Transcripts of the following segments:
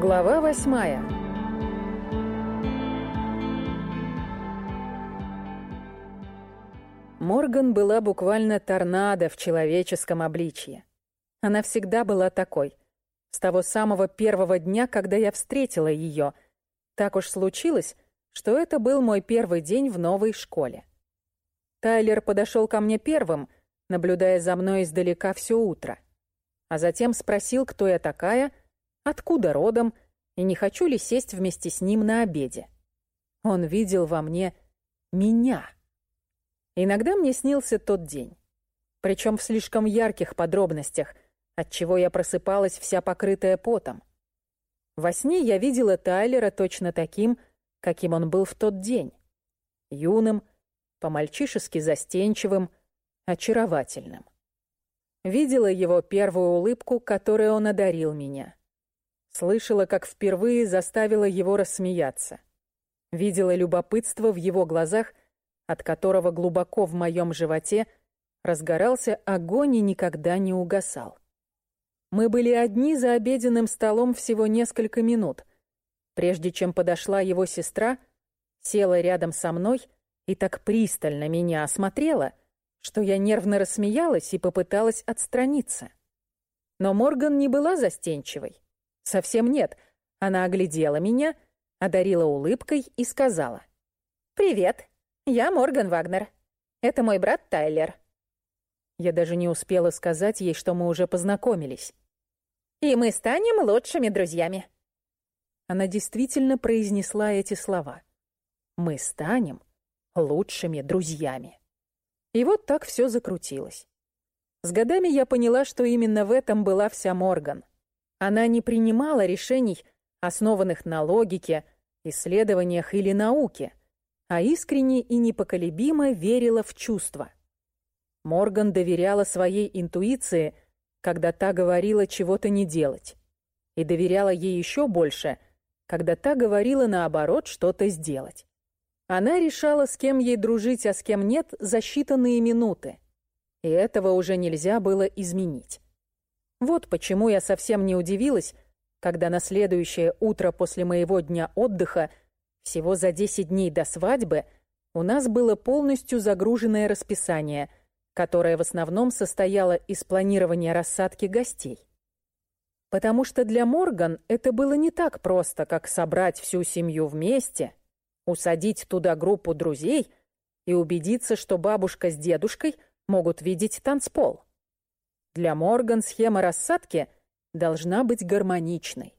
Глава восьмая Морган была буквально торнадо в человеческом обличье. Она всегда была такой. С того самого первого дня, когда я встретила ее. Так уж случилось, что это был мой первый день в новой школе. Тайлер подошел ко мне первым, наблюдая за мной издалека все утро. А затем спросил, кто я такая — откуда родом и не хочу ли сесть вместе с ним на обеде. Он видел во мне меня. Иногда мне снился тот день. Причем в слишком ярких подробностях, отчего я просыпалась вся покрытая потом. Во сне я видела Тайлера точно таким, каким он был в тот день. Юным, по-мальчишески застенчивым, очаровательным. Видела его первую улыбку, которой он одарил меня. Слышала, как впервые заставила его рассмеяться. Видела любопытство в его глазах, от которого глубоко в моем животе разгорался огонь и никогда не угасал. Мы были одни за обеденным столом всего несколько минут, прежде чем подошла его сестра, села рядом со мной и так пристально меня осмотрела, что я нервно рассмеялась и попыталась отстраниться. Но Морган не была застенчивой. Совсем нет. Она оглядела меня, одарила улыбкой и сказала. «Привет, я Морган Вагнер. Это мой брат Тайлер». Я даже не успела сказать ей, что мы уже познакомились. «И мы станем лучшими друзьями». Она действительно произнесла эти слова. «Мы станем лучшими друзьями». И вот так все закрутилось. С годами я поняла, что именно в этом была вся Морган. Она не принимала решений, основанных на логике, исследованиях или науке, а искренне и непоколебимо верила в чувства. Морган доверяла своей интуиции, когда та говорила чего-то не делать, и доверяла ей еще больше, когда та говорила наоборот что-то сделать. Она решала, с кем ей дружить, а с кем нет, за считанные минуты. И этого уже нельзя было изменить. Вот почему я совсем не удивилась, когда на следующее утро после моего дня отдыха, всего за 10 дней до свадьбы, у нас было полностью загруженное расписание, которое в основном состояло из планирования рассадки гостей. Потому что для Морган это было не так просто, как собрать всю семью вместе, усадить туда группу друзей и убедиться, что бабушка с дедушкой могут видеть танцпол. Для Морган схема рассадки должна быть гармоничной.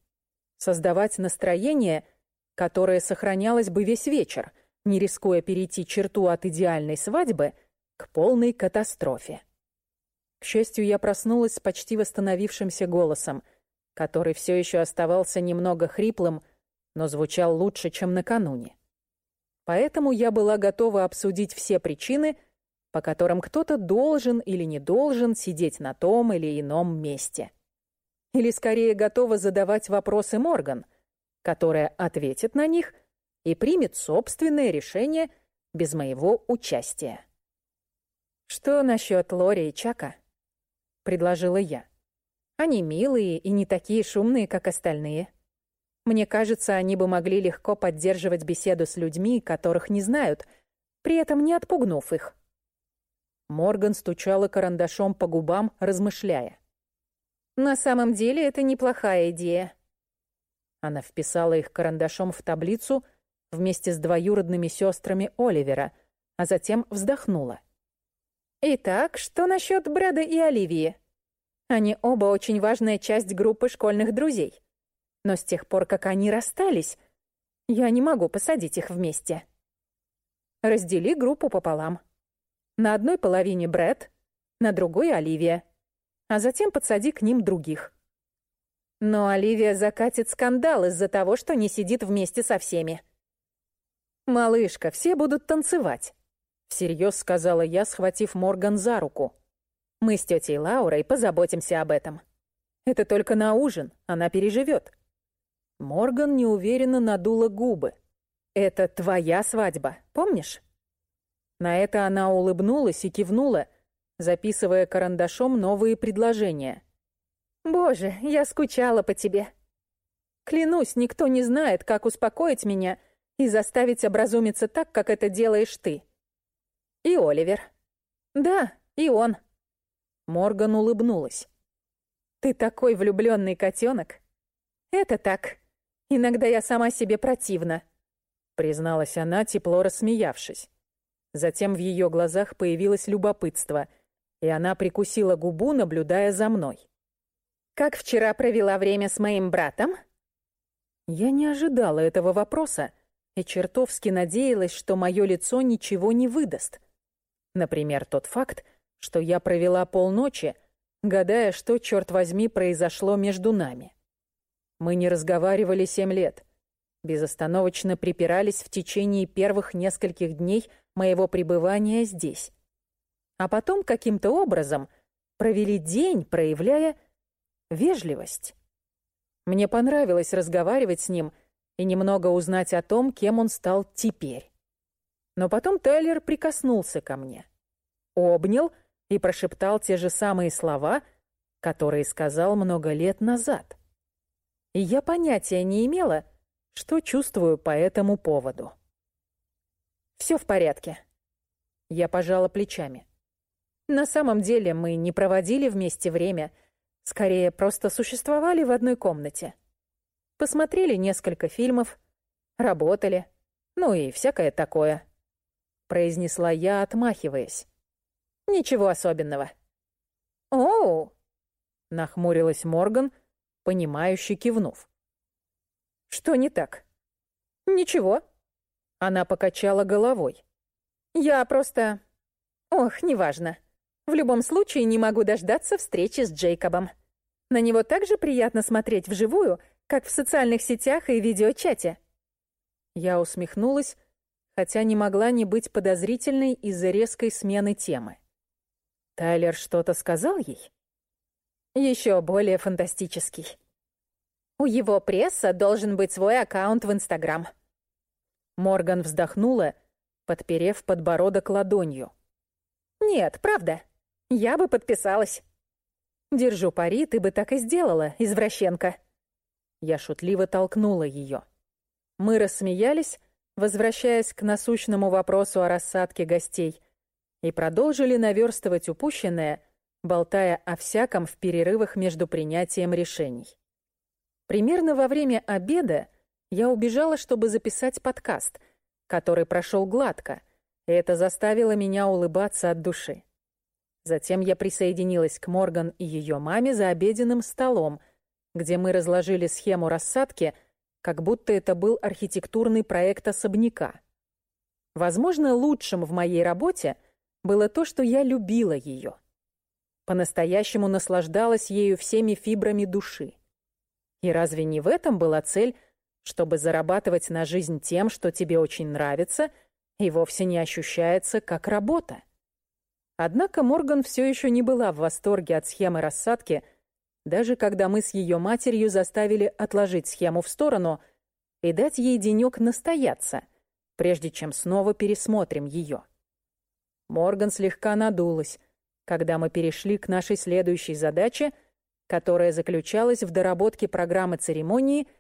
Создавать настроение, которое сохранялось бы весь вечер, не рискуя перейти черту от идеальной свадьбы к полной катастрофе. К счастью, я проснулась с почти восстановившимся голосом, который все еще оставался немного хриплым, но звучал лучше, чем накануне. Поэтому я была готова обсудить все причины — по которым кто-то должен или не должен сидеть на том или ином месте. Или скорее готова задавать вопросы Морган, которая ответит на них и примет собственное решение без моего участия. «Что насчет Лори и Чака?» — предложила я. «Они милые и не такие шумные, как остальные. Мне кажется, они бы могли легко поддерживать беседу с людьми, которых не знают, при этом не отпугнув их». Морган стучала карандашом по губам, размышляя. «На самом деле это неплохая идея». Она вписала их карандашом в таблицу вместе с двоюродными сестрами Оливера, а затем вздохнула. «Итак, что насчет Брэда и Оливии? Они оба очень важная часть группы школьных друзей. Но с тех пор, как они расстались, я не могу посадить их вместе. Раздели группу пополам». На одной половине Брэд, на другой Оливия. А затем подсади к ним других. Но Оливия закатит скандал из-за того, что не сидит вместе со всеми. «Малышка, все будут танцевать», — всерьез сказала я, схватив Морган за руку. «Мы с тетей Лаурой позаботимся об этом. Это только на ужин, она переживет». Морган неуверенно надула губы. «Это твоя свадьба, помнишь?» На это она улыбнулась и кивнула, записывая карандашом новые предложения. «Боже, я скучала по тебе». Клянусь, никто не знает, как успокоить меня и заставить образумиться так, как это делаешь ты. И Оливер. Да, и он. Морган улыбнулась. Ты такой влюбленный котенок. Это так. Иногда я сама себе противна, призналась она, тепло рассмеявшись. Затем в ее глазах появилось любопытство, и она прикусила губу, наблюдая за мной. «Как вчера провела время с моим братом?» Я не ожидала этого вопроса и чертовски надеялась, что мое лицо ничего не выдаст. Например, тот факт, что я провела полночи, гадая, что, черт возьми, произошло между нами. Мы не разговаривали семь лет. Безостановочно припирались в течение первых нескольких дней моего пребывания здесь. А потом каким-то образом провели день, проявляя вежливость. Мне понравилось разговаривать с ним и немного узнать о том, кем он стал теперь. Но потом Тайлер прикоснулся ко мне, обнял и прошептал те же самые слова, которые сказал много лет назад. И я понятия не имела, что чувствую по этому поводу. Все в порядке. Я пожала плечами. На самом деле мы не проводили вместе время, скорее просто существовали в одной комнате. Посмотрели несколько фильмов, работали, ну и всякое такое. Произнесла я, отмахиваясь. Ничего особенного. Оу! Нахмурилась Морган, понимающе кивнув. Что не так? Ничего. Она покачала головой. «Я просто... Ох, неважно. В любом случае не могу дождаться встречи с Джейкобом. На него так же приятно смотреть вживую, как в социальных сетях и видеочате». Я усмехнулась, хотя не могла не быть подозрительной из-за резкой смены темы. Тайлер что-то сказал ей? Еще более фантастический. У его пресса должен быть свой аккаунт в Инстаграм. Морган вздохнула, подперев подбородок ладонью. «Нет, правда. Я бы подписалась». «Держу пари, ты бы так и сделала, извращенка». Я шутливо толкнула ее. Мы рассмеялись, возвращаясь к насущному вопросу о рассадке гостей, и продолжили наверстывать упущенное, болтая о всяком в перерывах между принятием решений. Примерно во время обеда я убежала, чтобы записать подкаст, который прошел гладко, и это заставило меня улыбаться от души. Затем я присоединилась к Морган и ее маме за обеденным столом, где мы разложили схему рассадки, как будто это был архитектурный проект особняка. Возможно, лучшим в моей работе было то, что я любила ее. По-настоящему наслаждалась ею всеми фибрами души. И разве не в этом была цель чтобы зарабатывать на жизнь тем, что тебе очень нравится и вовсе не ощущается как работа. Однако Морган все еще не была в восторге от схемы рассадки, даже когда мы с ее матерью заставили отложить схему в сторону и дать ей денек настояться, прежде чем снова пересмотрим ее. Морган слегка надулась, когда мы перешли к нашей следующей задаче, которая заключалась в доработке программы церемонии —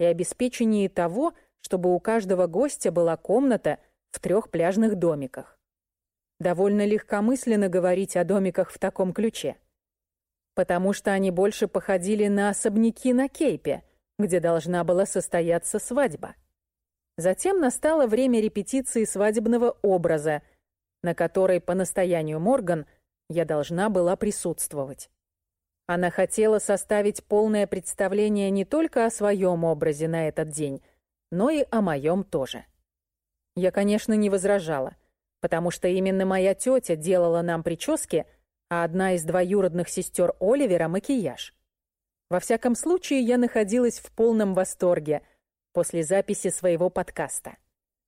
и обеспечении того, чтобы у каждого гостя была комната в трех пляжных домиках. Довольно легкомысленно говорить о домиках в таком ключе. Потому что они больше походили на особняки на Кейпе, где должна была состояться свадьба. Затем настало время репетиции свадебного образа, на которой, по настоянию Морган, я должна была присутствовать. Она хотела составить полное представление не только о своем образе на этот день, но и о моем тоже. Я, конечно, не возражала, потому что именно моя тетя делала нам прически, а одна из двоюродных сестер Оливера — макияж. Во всяком случае, я находилась в полном восторге после записи своего подкаста.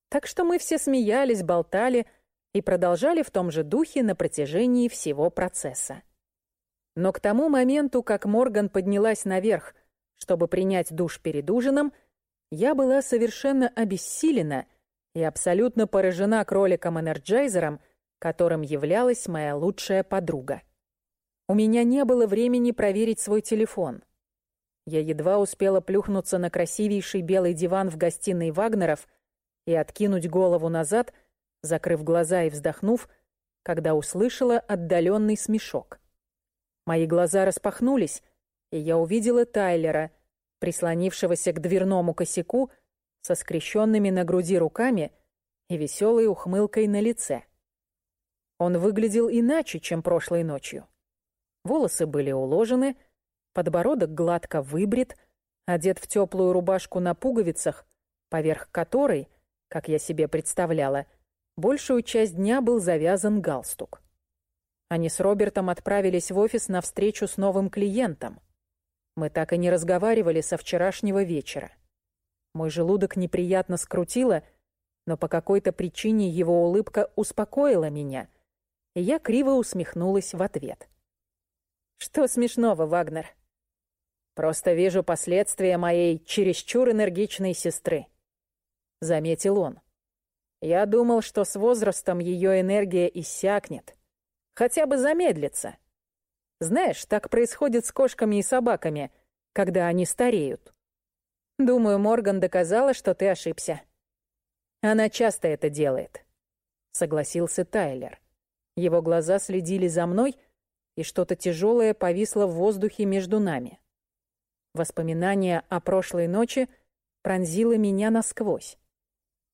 Так что мы все смеялись, болтали и продолжали в том же духе на протяжении всего процесса. Но к тому моменту, как Морган поднялась наверх, чтобы принять душ перед ужином, я была совершенно обессилена и абсолютно поражена кроликом-энерджайзером, которым являлась моя лучшая подруга. У меня не было времени проверить свой телефон. Я едва успела плюхнуться на красивейший белый диван в гостиной Вагнеров и откинуть голову назад, закрыв глаза и вздохнув, когда услышала отдаленный смешок. Мои глаза распахнулись, и я увидела Тайлера, прислонившегося к дверному косяку со скрещенными на груди руками и веселой ухмылкой на лице. Он выглядел иначе, чем прошлой ночью. Волосы были уложены, подбородок гладко выбрит, одет в теплую рубашку на пуговицах, поверх которой, как я себе представляла, большую часть дня был завязан галстук. Они с Робертом отправились в офис на встречу с новым клиентом. Мы так и не разговаривали со вчерашнего вечера. Мой желудок неприятно скрутило, но по какой-то причине его улыбка успокоила меня, и я криво усмехнулась в ответ. «Что смешного, Вагнер?» «Просто вижу последствия моей чересчур энергичной сестры», — заметил он. «Я думал, что с возрастом ее энергия иссякнет» хотя бы замедлиться. Знаешь, так происходит с кошками и собаками, когда они стареют. Думаю, Морган доказала, что ты ошибся. Она часто это делает, согласился Тайлер. Его глаза следили за мной, и что-то тяжелое повисло в воздухе между нами. Воспоминание о прошлой ночи пронзило меня насквозь.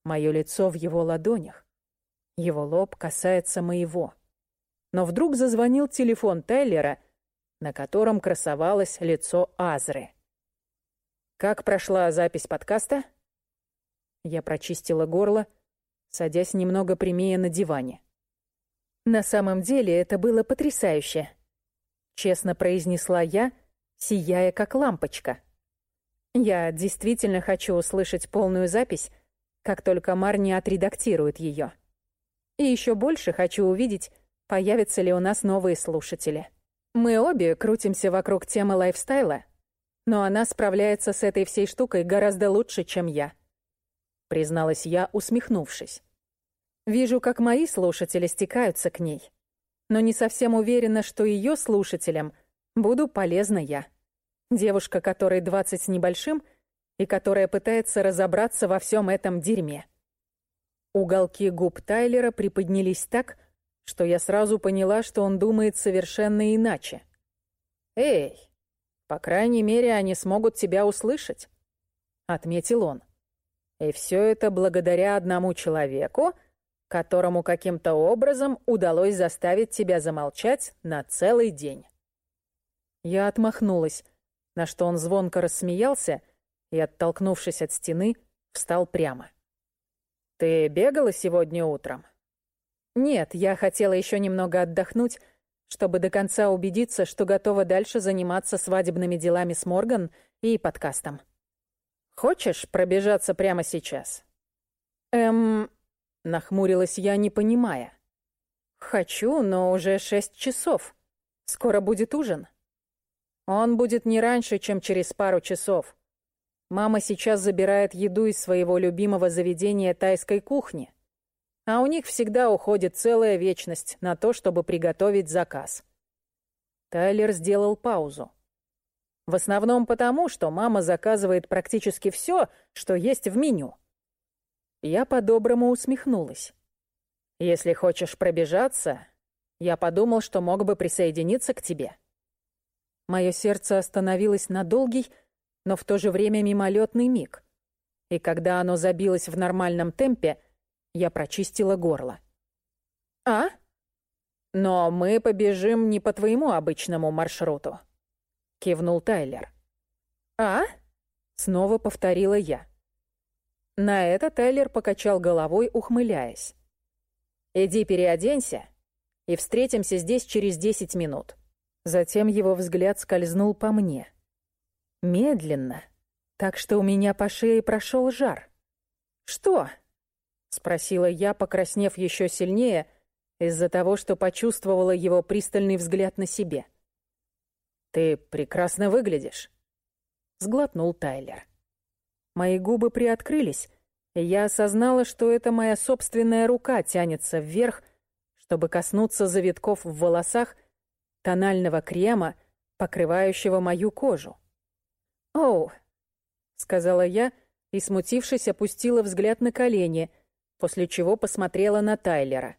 Мое лицо в его ладонях. Его лоб касается моего но вдруг зазвонил телефон Тайлера, на котором красовалось лицо Азры. «Как прошла запись подкаста?» Я прочистила горло, садясь немного прямее на диване. «На самом деле это было потрясающе», — честно произнесла я, сияя как лампочка. «Я действительно хочу услышать полную запись, как только Марни отредактирует ее. И еще больше хочу увидеть, появятся ли у нас новые слушатели. Мы обе крутимся вокруг темы лайфстайла, но она справляется с этой всей штукой гораздо лучше, чем я. Призналась я, усмехнувшись. Вижу, как мои слушатели стекаются к ней, но не совсем уверена, что ее слушателям буду полезна я. Девушка, которой двадцать с небольшим и которая пытается разобраться во всем этом дерьме. Уголки губ Тайлера приподнялись так, что я сразу поняла, что он думает совершенно иначе. «Эй, по крайней мере, они смогут тебя услышать», — отметил он. «И все это благодаря одному человеку, которому каким-то образом удалось заставить тебя замолчать на целый день». Я отмахнулась, на что он звонко рассмеялся и, оттолкнувшись от стены, встал прямо. «Ты бегала сегодня утром?» Нет, я хотела еще немного отдохнуть, чтобы до конца убедиться, что готова дальше заниматься свадебными делами с Морган и подкастом. Хочешь пробежаться прямо сейчас? Эм, нахмурилась я, не понимая. Хочу, но уже шесть часов. Скоро будет ужин. Он будет не раньше, чем через пару часов. Мама сейчас забирает еду из своего любимого заведения тайской кухни а у них всегда уходит целая вечность на то, чтобы приготовить заказ. Тайлер сделал паузу. В основном потому, что мама заказывает практически все, что есть в меню. Я по-доброму усмехнулась. Если хочешь пробежаться, я подумал, что мог бы присоединиться к тебе. Мое сердце остановилось на долгий, но в то же время мимолетный миг. И когда оно забилось в нормальном темпе, я прочистила горло. «А? Но мы побежим не по твоему обычному маршруту», — кивнул Тайлер. «А?» — снова повторила я. На это Тайлер покачал головой, ухмыляясь. «Иди переоденься и встретимся здесь через десять минут». Затем его взгляд скользнул по мне. Медленно, так что у меня по шее прошел жар. «Что?» — спросила я, покраснев еще сильнее из-за того, что почувствовала его пристальный взгляд на себе. «Ты прекрасно выглядишь», — сглотнул Тайлер. Мои губы приоткрылись, и я осознала, что это моя собственная рука тянется вверх, чтобы коснуться завитков в волосах тонального крема, покрывающего мою кожу. «Оу», — сказала я и, смутившись, опустила взгляд на колени, после чего посмотрела на Тайлера.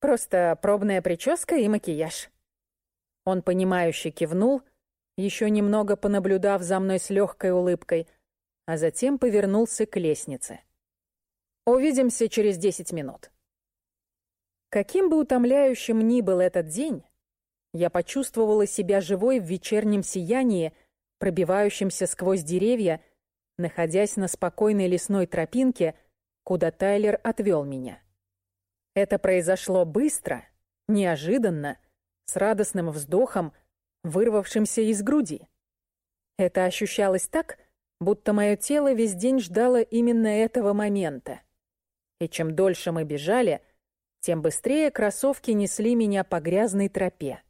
«Просто пробная прическа и макияж». Он, понимающе кивнул, еще немного понаблюдав за мной с легкой улыбкой, а затем повернулся к лестнице. «Увидимся через десять минут». Каким бы утомляющим ни был этот день, я почувствовала себя живой в вечернем сиянии, пробивающемся сквозь деревья, находясь на спокойной лесной тропинке, куда Тайлер отвел меня. Это произошло быстро, неожиданно, с радостным вздохом, вырвавшимся из груди. Это ощущалось так, будто мое тело весь день ждало именно этого момента. И чем дольше мы бежали — тем быстрее кроссовки несли меня по грязной тропе.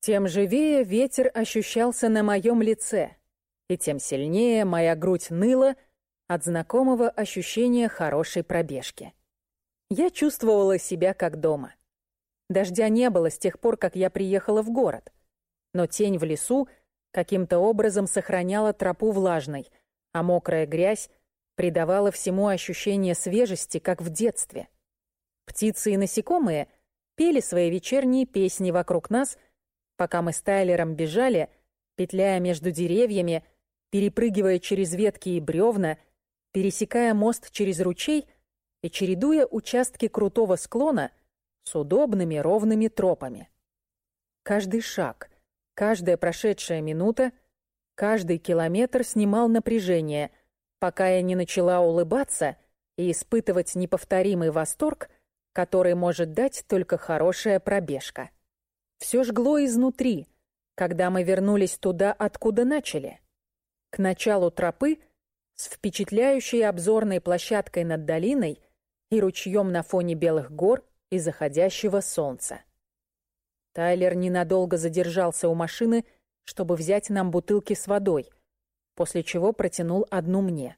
Тем живее ветер ощущался на моем лице, и тем сильнее моя грудь ныла от знакомого ощущения хорошей пробежки. Я чувствовала себя как дома. Дождя не было с тех пор, как я приехала в город, но тень в лесу каким-то образом сохраняла тропу влажной, а мокрая грязь придавала всему ощущение свежести, как в детстве. Птицы и насекомые пели свои вечерние песни вокруг нас, пока мы с Тайлером бежали, петляя между деревьями, перепрыгивая через ветки и бревна, пересекая мост через ручей и чередуя участки крутого склона с удобными ровными тропами. Каждый шаг, каждая прошедшая минута, каждый километр снимал напряжение, пока я не начала улыбаться и испытывать неповторимый восторг который может дать только хорошая пробежка. Все жгло изнутри, когда мы вернулись туда, откуда начали. К началу тропы с впечатляющей обзорной площадкой над долиной и ручьем на фоне белых гор и заходящего солнца. Тайлер ненадолго задержался у машины, чтобы взять нам бутылки с водой, после чего протянул одну мне.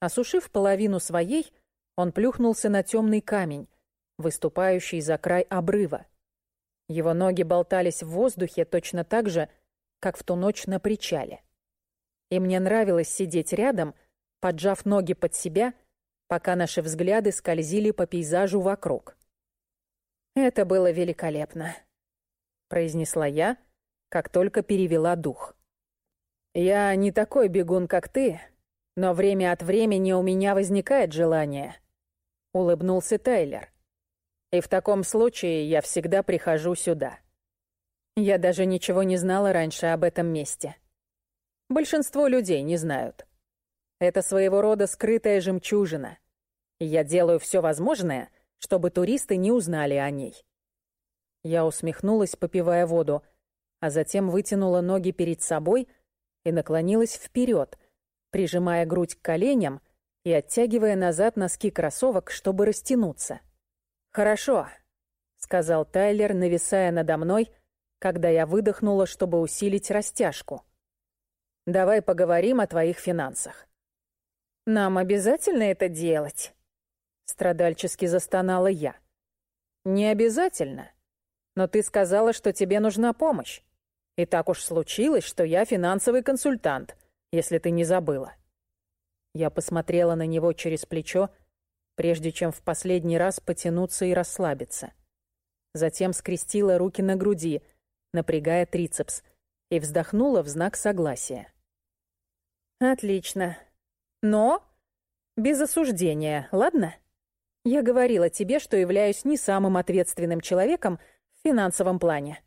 Осушив половину своей, он плюхнулся на темный камень, выступающий за край обрыва. Его ноги болтались в воздухе точно так же, как в ту ночь на причале. И мне нравилось сидеть рядом, поджав ноги под себя, пока наши взгляды скользили по пейзажу вокруг. «Это было великолепно», — произнесла я, как только перевела дух. «Я не такой бегун, как ты, но время от времени у меня возникает желание», — улыбнулся Тайлер. И в таком случае я всегда прихожу сюда. Я даже ничего не знала раньше об этом месте. Большинство людей не знают. Это своего рода скрытая жемчужина. Я делаю все возможное, чтобы туристы не узнали о ней. Я усмехнулась, попивая воду, а затем вытянула ноги перед собой и наклонилась вперед, прижимая грудь к коленям и оттягивая назад носки кроссовок, чтобы растянуться. «Хорошо», — сказал Тайлер, нависая надо мной, когда я выдохнула, чтобы усилить растяжку. «Давай поговорим о твоих финансах». «Нам обязательно это делать?» — страдальчески застонала я. «Не обязательно. Но ты сказала, что тебе нужна помощь. И так уж случилось, что я финансовый консультант, если ты не забыла». Я посмотрела на него через плечо, прежде чем в последний раз потянуться и расслабиться. Затем скрестила руки на груди, напрягая трицепс, и вздохнула в знак согласия. «Отлично. Но без осуждения, ладно? Я говорила тебе, что являюсь не самым ответственным человеком в финансовом плане.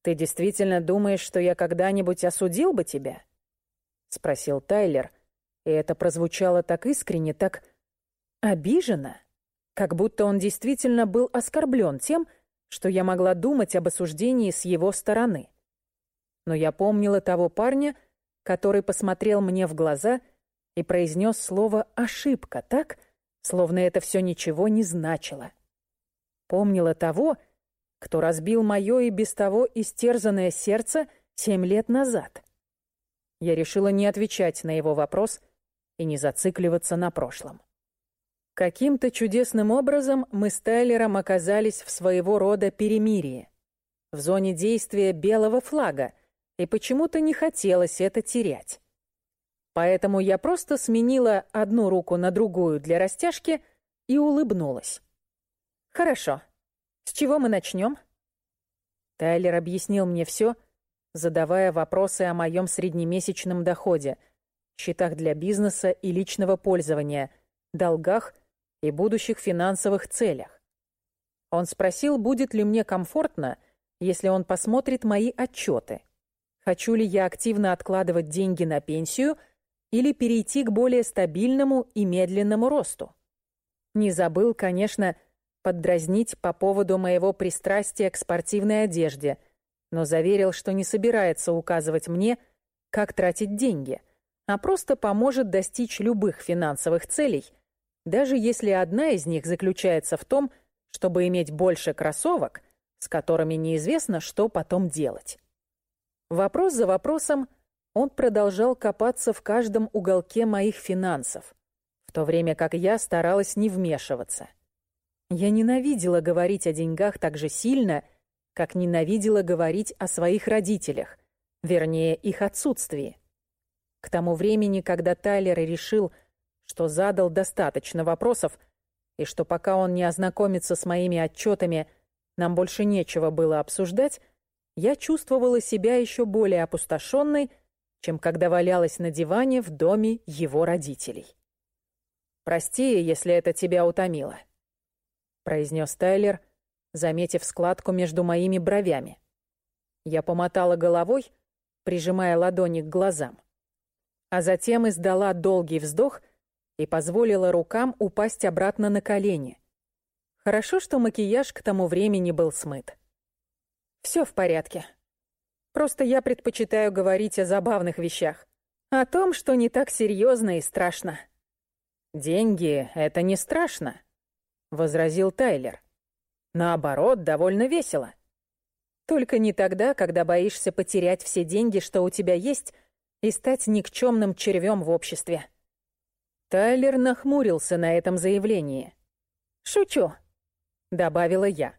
Ты действительно думаешь, что я когда-нибудь осудил бы тебя?» — спросил Тайлер, и это прозвучало так искренне, так Обижена? Как будто он действительно был оскорблен тем, что я могла думать об осуждении с его стороны. Но я помнила того парня, который посмотрел мне в глаза и произнес слово «ошибка» так, словно это все ничего не значило. Помнила того, кто разбил мое и без того истерзанное сердце семь лет назад. Я решила не отвечать на его вопрос и не зацикливаться на прошлом. Каким-то чудесным образом мы с Тайлером оказались в своего рода перемирии, в зоне действия белого флага, и почему-то не хотелось это терять. Поэтому я просто сменила одну руку на другую для растяжки и улыбнулась. «Хорошо. С чего мы начнем?» Тайлер объяснил мне все, задавая вопросы о моем среднемесячном доходе, счетах для бизнеса и личного пользования, долгах и будущих финансовых целях. Он спросил, будет ли мне комфортно, если он посмотрит мои отчеты. Хочу ли я активно откладывать деньги на пенсию – или перейти к более стабильному и медленному росту. Не забыл, конечно, поддразнить по поводу моего пристрастия к спортивной одежде, но заверил, что не собирается указывать мне, как тратить деньги, а просто поможет достичь любых финансовых целей, даже если одна из них заключается в том, чтобы иметь больше кроссовок, с которыми неизвестно, что потом делать. Вопрос за вопросом – он продолжал копаться в каждом уголке моих финансов, в то время как я старалась не вмешиваться. Я ненавидела говорить о деньгах так же сильно, как ненавидела говорить о своих родителях, вернее, их отсутствии. К тому времени, когда Тайлер решил, что задал достаточно вопросов, и что пока он не ознакомится с моими отчетами, нам больше нечего было обсуждать, я чувствовала себя еще более опустошенной, чем когда валялась на диване в доме его родителей. «Прости, если это тебя утомило», — произнес Тайлер, заметив складку между моими бровями. Я помотала головой, прижимая ладони к глазам, а затем издала долгий вздох и позволила рукам упасть обратно на колени. Хорошо, что макияж к тому времени был смыт. «Все в порядке», Просто я предпочитаю говорить о забавных вещах. О том, что не так серьезно и страшно. «Деньги — это не страшно», — возразил Тайлер. «Наоборот, довольно весело. Только не тогда, когда боишься потерять все деньги, что у тебя есть, и стать никчемным червем в обществе». Тайлер нахмурился на этом заявлении. «Шучу», — добавила я.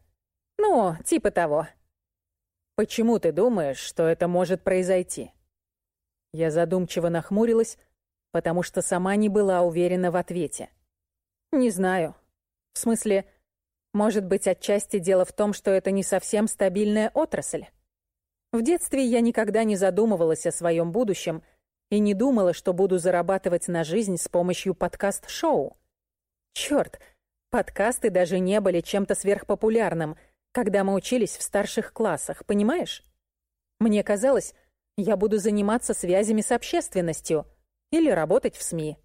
«Ну, типа того». Почему ты думаешь, что это может произойти? Я задумчиво нахмурилась, потому что сама не была уверена в ответе. Не знаю. В смысле, может быть, отчасти дело в том, что это не совсем стабильная отрасль. В детстве я никогда не задумывалась о своем будущем и не думала, что буду зарабатывать на жизнь с помощью подкаст-шоу. Чёрт, подкасты даже не были чем-то сверхпопулярным — когда мы учились в старших классах, понимаешь? Мне казалось, я буду заниматься связями с общественностью или работать в СМИ.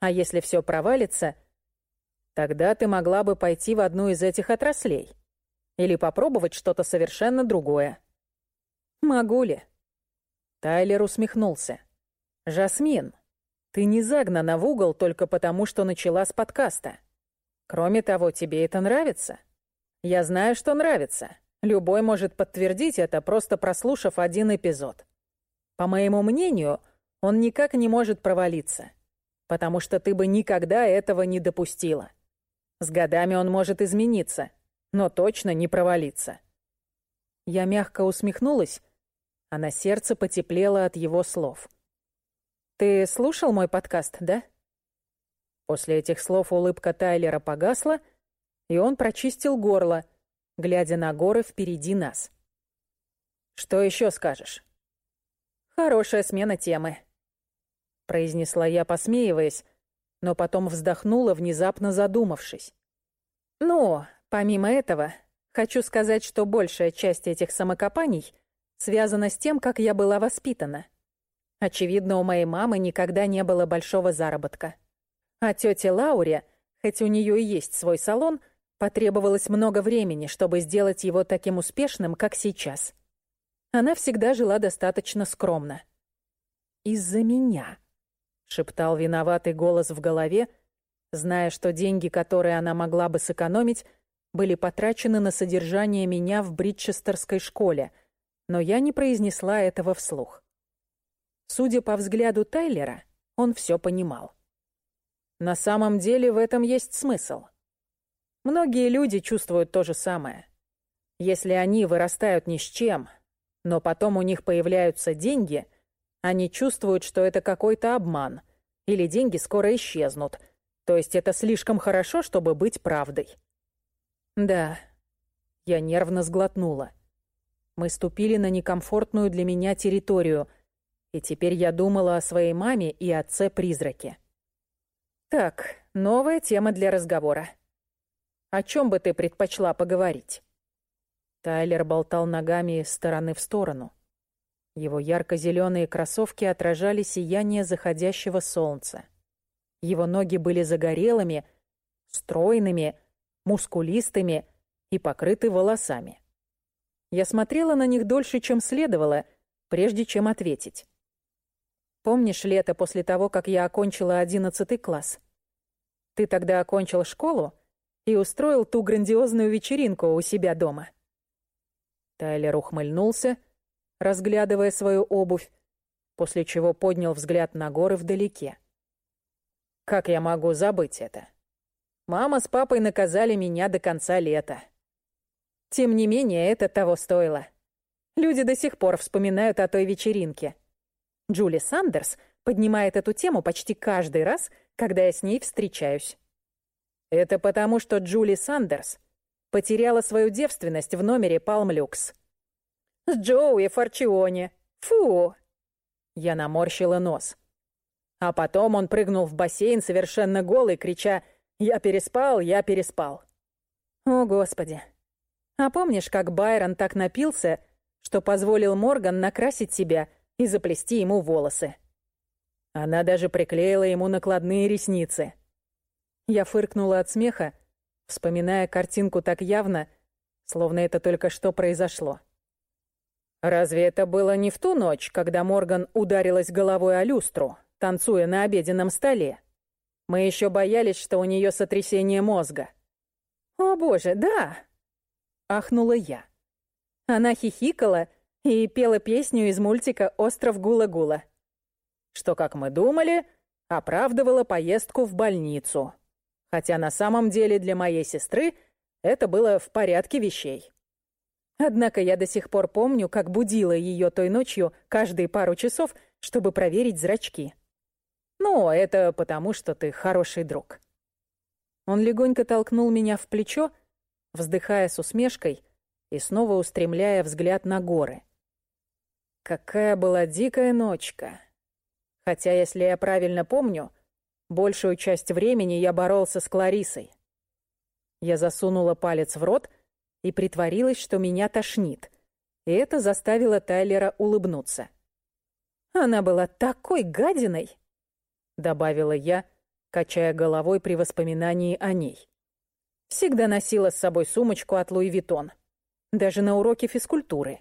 А если все провалится, тогда ты могла бы пойти в одну из этих отраслей или попробовать что-то совершенно другое. Могу ли? Тайлер усмехнулся. «Жасмин, ты не загнана в угол только потому, что начала с подкаста. Кроме того, тебе это нравится?» Я знаю, что нравится. Любой может подтвердить это, просто прослушав один эпизод. По моему мнению, он никак не может провалиться, потому что ты бы никогда этого не допустила. С годами он может измениться, но точно не провалиться. Я мягко усмехнулась, а на сердце потеплело от его слов. «Ты слушал мой подкаст, да?» После этих слов улыбка Тайлера погасла, и он прочистил горло, глядя на горы впереди нас. «Что еще скажешь?» «Хорошая смена темы», — произнесла я, посмеиваясь, но потом вздохнула, внезапно задумавшись. «Ну, помимо этого, хочу сказать, что большая часть этих самокопаний связана с тем, как я была воспитана. Очевидно, у моей мамы никогда не было большого заработка. А тете Лауре, хоть у нее и есть свой салон, — Потребовалось много времени, чтобы сделать его таким успешным, как сейчас. Она всегда жила достаточно скромно. «Из-за меня», — шептал виноватый голос в голове, зная, что деньги, которые она могла бы сэкономить, были потрачены на содержание меня в Бритчестерской школе, но я не произнесла этого вслух. Судя по взгляду Тайлера, он все понимал. На самом деле в этом есть смысл — Многие люди чувствуют то же самое. Если они вырастают ни с чем, Но потом у них появляются деньги, они чувствуют, что это какой-то обман, или деньги скоро исчезнут. То есть это слишком хорошо, чтобы быть правдой. Да, я нервно сглотнула. Мы ступили на некомфортную для меня территорию, и теперь я думала о своей маме и отце-призраке. Так, новая тема для разговора. О чем бы ты предпочла поговорить? Тайлер болтал ногами из стороны в сторону. Его ярко-зеленые кроссовки отражали сияние заходящего солнца. Его ноги были загорелыми, стройными, мускулистыми и покрыты волосами. Я смотрела на них дольше, чем следовало, прежде чем ответить. Помнишь лето после того, как я окончила одиннадцатый класс? Ты тогда окончил школу и устроил ту грандиозную вечеринку у себя дома. Тайлер ухмыльнулся, разглядывая свою обувь, после чего поднял взгляд на горы вдалеке. Как я могу забыть это? Мама с папой наказали меня до конца лета. Тем не менее, это того стоило. Люди до сих пор вспоминают о той вечеринке. Джули Сандерс поднимает эту тему почти каждый раз, когда я с ней встречаюсь. Это потому, что Джули Сандерс потеряла свою девственность в номере Palm Люкс. С Джоуи Форчионе. Фу! Я наморщила нос. А потом он прыгнул в бассейн совершенно голый, крича «Я переспал, я переспал». О, Господи. А помнишь, как Байрон так напился, что позволил Морган накрасить себя и заплести ему волосы? Она даже приклеила ему накладные ресницы. Я фыркнула от смеха, вспоминая картинку так явно, словно это только что произошло. Разве это было не в ту ночь, когда Морган ударилась головой о люстру, танцуя на обеденном столе? Мы еще боялись, что у нее сотрясение мозга. «О боже, да!» Ахнула я. Она хихикала и пела песню из мультика «Остров Гула-Гула», что, как мы думали, оправдывало поездку в больницу. Хотя на самом деле для моей сестры это было в порядке вещей. Однако я до сих пор помню, как будила ее той ночью каждые пару часов, чтобы проверить зрачки. Ну, это потому, что ты хороший друг. Он легонько толкнул меня в плечо, вздыхая с усмешкой и снова устремляя взгляд на горы. Какая была дикая ночка. Хотя, если я правильно помню, большую часть времени я боролся с Кларисой. Я засунула палец в рот и притворилась, что меня тошнит, и это заставило Тайлера улыбнуться. «Она была такой гадиной!» — добавила я, качая головой при воспоминании о ней. Всегда носила с собой сумочку от Луи Виттон. Даже на уроке физкультуры.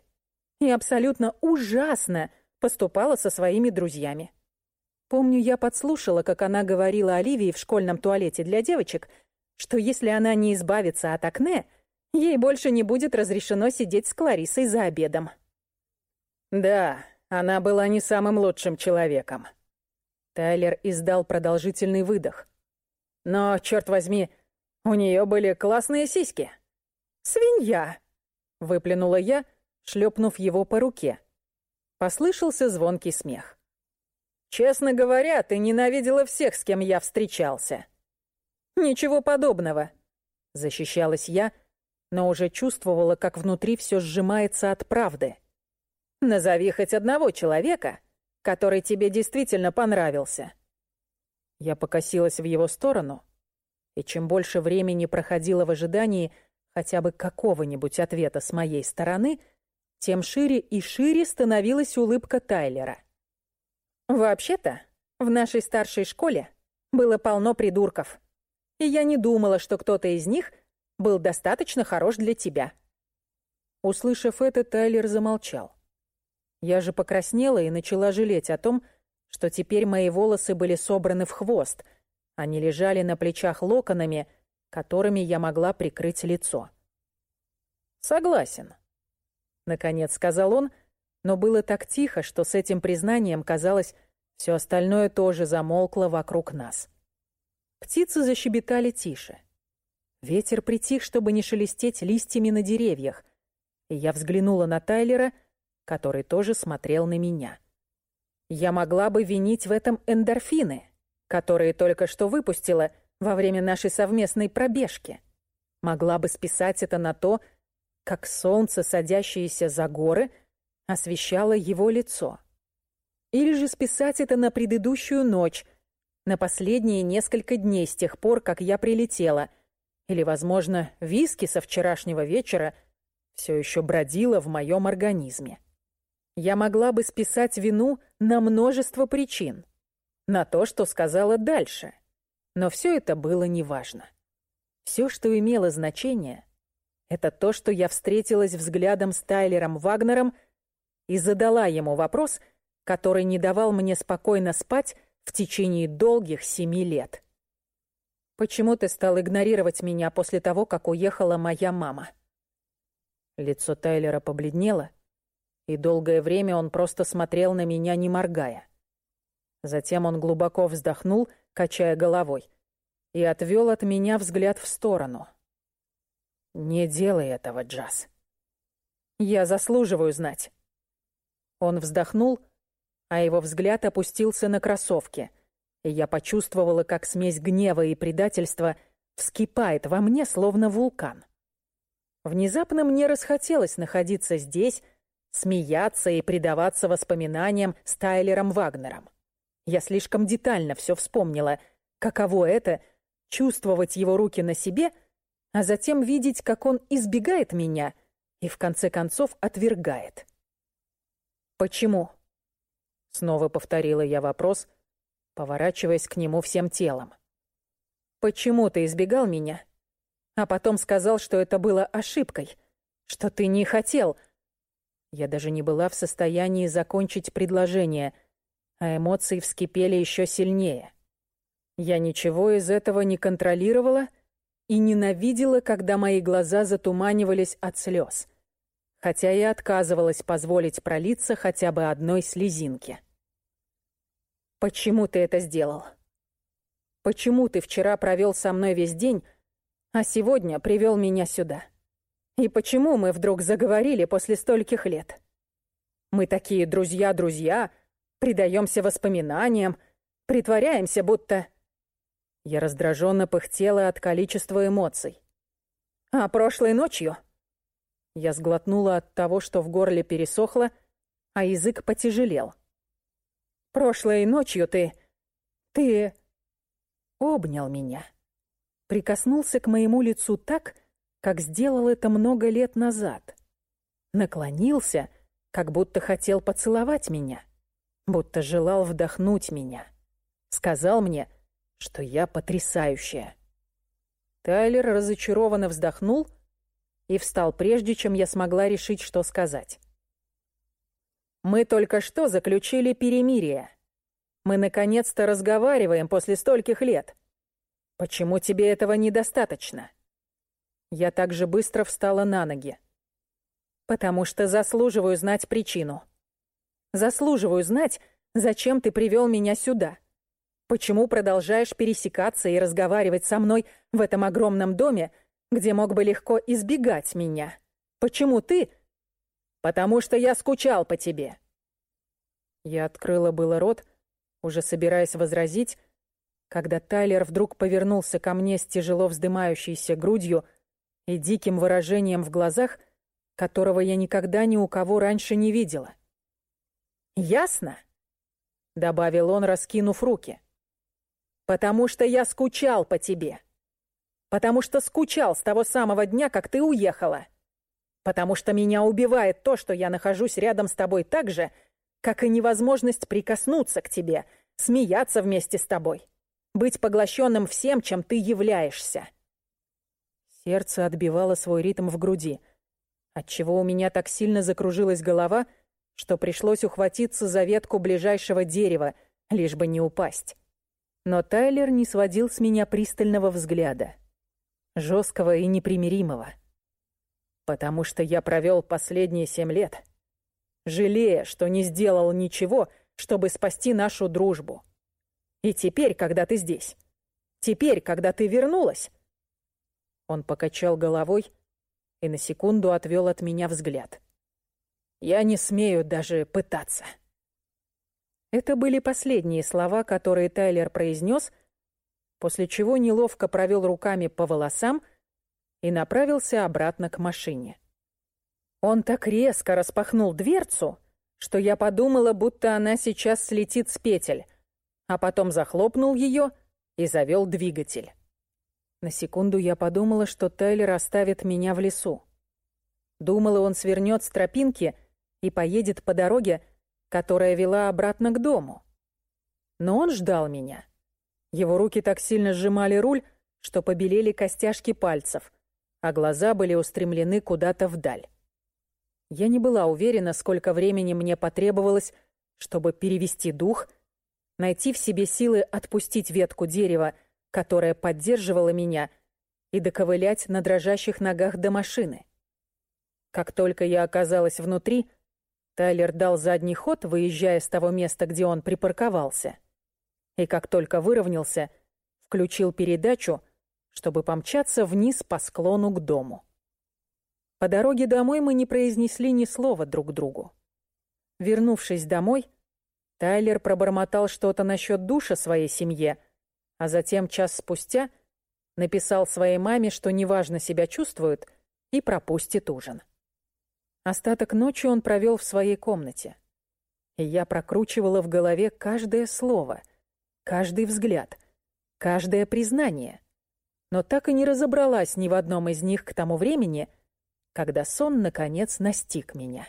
И абсолютно ужасно поступала со своими друзьями. Помню, я подслушала, как она говорила Оливии в школьном туалете для девочек, что если она не избавится от акне, ей больше не будет разрешено сидеть с Кларисой за обедом. Да, она была не самым лучшим человеком. Тайлер издал продолжительный выдох. Но, черт возьми, у нее были классные сиськи. «Свинья!» — выплюнула я, шлепнув его по руке. Послышался звонкий смех. «Честно говоря, ты ненавидела всех, с кем я встречался». «Ничего подобного», — защищалась я, но уже чувствовала, как внутри все сжимается от правды. «Назови хоть одного человека, который тебе действительно понравился». Я покосилась в его сторону, и чем больше времени проходило в ожидании хотя бы какого-нибудь ответа с моей стороны, тем шире и шире становилась улыбка Тайлера. «Вообще-то, в нашей старшей школе было полно придурков, и я не думала, что кто-то из них был достаточно хорош для тебя». Услышав это, Тайлер замолчал. Я же покраснела и начала жалеть о том, что теперь мои волосы были собраны в хвост — они лежали на плечах локонами, которыми я могла прикрыть лицо. «Согласен», — наконец сказал он, но было так тихо, что с этим признанием, казалось, все остальное тоже замолкло вокруг нас. Птицы защебетали тише. Ветер притих, чтобы не шелестеть листьями на деревьях, и я взглянула на Тайлера, который тоже смотрел на меня. Я могла бы винить в этом эндорфины, которые только что выпустила во время нашей совместной пробежки. Могла бы списать это на то, как солнце, садящееся за горы, освещало его лицо. Или же списать это на предыдущую ночь, на последние несколько дней с тех пор, как я прилетела. Или, возможно, виски со вчерашнего вечера все еще бродило в моем организме. Я могла бы списать вину на множество причин. На то, что сказала дальше. Но все это было неважно. Все, что имело значение, это то, что я встретилась взглядом с Тайлером Вагнером и задала ему вопрос, который не давал мне спокойно спать в течение долгих семи лет. «Почему ты стал игнорировать меня после того, как уехала моя мама?» Лицо Тайлера побледнело, и долгое время он просто смотрел на меня, не моргая. Затем он глубоко вздохнул, качая головой, и отвел от меня взгляд в сторону — «Не делай этого, Джаз. Я заслуживаю знать». Он вздохнул, а его взгляд опустился на кроссовки, и я почувствовала, как смесь гнева и предательства вскипает во мне, словно вулкан. Внезапно мне расхотелось находиться здесь, смеяться и предаваться воспоминаниям с Тайлером Вагнером. Я слишком детально все вспомнила, каково это — чувствовать его руки на себе — а затем видеть, как он избегает меня и в конце концов отвергает. «Почему?» — снова повторила я вопрос, поворачиваясь к нему всем телом. «Почему ты избегал меня, а потом сказал, что это было ошибкой, что ты не хотел?» Я даже не была в состоянии закончить предложение, а эмоции вскипели еще сильнее. Я ничего из этого не контролировала и ненавидела, когда мои глаза затуманивались от слез, хотя и отказывалась позволить пролиться хотя бы одной слезинки. «Почему ты это сделал? Почему ты вчера провел со мной весь день, а сегодня привел меня сюда? И почему мы вдруг заговорили после стольких лет? Мы такие друзья-друзья, предаемся воспоминаниям, притворяемся, будто...» Я раздраженно пыхтела от количества эмоций. «А прошлой ночью?» Я сглотнула от того, что в горле пересохло, а язык потяжелел. «Прошлой ночью ты... ты...» Обнял меня. Прикоснулся к моему лицу так, как сделал это много лет назад. Наклонился, как будто хотел поцеловать меня, будто желал вдохнуть меня. Сказал мне — что я потрясающая. Тайлер разочарованно вздохнул и встал прежде, чем я смогла решить, что сказать. «Мы только что заключили перемирие. Мы наконец-то разговариваем после стольких лет. Почему тебе этого недостаточно?» Я также быстро встала на ноги. «Потому что заслуживаю знать причину. Заслуживаю знать, зачем ты привел меня сюда». Почему продолжаешь пересекаться и разговаривать со мной в этом огромном доме, где мог бы легко избегать меня? Почему ты? Потому что я скучал по тебе. Я открыла было рот, уже собираясь возразить, когда Тайлер вдруг повернулся ко мне с тяжело вздымающейся грудью и диким выражением в глазах, которого я никогда ни у кого раньше не видела. «Ясно?» — добавил он, раскинув руки. Потому что я скучал по тебе. Потому что скучал с того самого дня, как ты уехала. Потому что меня убивает то, что я нахожусь рядом с тобой так же, как и невозможность прикоснуться к тебе, смеяться вместе с тобой, быть поглощенным всем, чем ты являешься. Сердце отбивало свой ритм в груди, отчего у меня так сильно закружилась голова, что пришлось ухватиться за ветку ближайшего дерева, лишь бы не упасть. Но Тайлер не сводил с меня пристального взгляда. Жесткого и непримиримого. Потому что я провел последние семь лет, жалея, что не сделал ничего, чтобы спасти нашу дружбу. И теперь, когда ты здесь, теперь, когда ты вернулась... Он покачал головой и на секунду отвел от меня взгляд. Я не смею даже пытаться. Это были последние слова, которые Тайлер произнес, после чего неловко провел руками по волосам и направился обратно к машине. Он так резко распахнул дверцу, что я подумала, будто она сейчас слетит с петель, а потом захлопнул ее и завел двигатель. На секунду я подумала, что Тайлер оставит меня в лесу. Думала, он свернет с тропинки и поедет по дороге, которая вела обратно к дому. Но он ждал меня. Его руки так сильно сжимали руль, что побелели костяшки пальцев, а глаза были устремлены куда-то вдаль. Я не была уверена, сколько времени мне потребовалось, чтобы перевести дух, найти в себе силы отпустить ветку дерева, которая поддерживала меня, и доковылять на дрожащих ногах до машины. Как только я оказалась внутри, Тайлер дал задний ход, выезжая с того места, где он припарковался. И как только выровнялся, включил передачу, чтобы помчаться вниз по склону к дому. По дороге домой мы не произнесли ни слова друг другу. Вернувшись домой, Тайлер пробормотал что-то насчет душа своей семье, а затем час спустя написал своей маме, что неважно себя чувствует, и пропустит ужин. Остаток ночи он провел в своей комнате. И я прокручивала в голове каждое слово, каждый взгляд, каждое признание, но так и не разобралась ни в одном из них к тому времени, когда сон, наконец, настиг меня.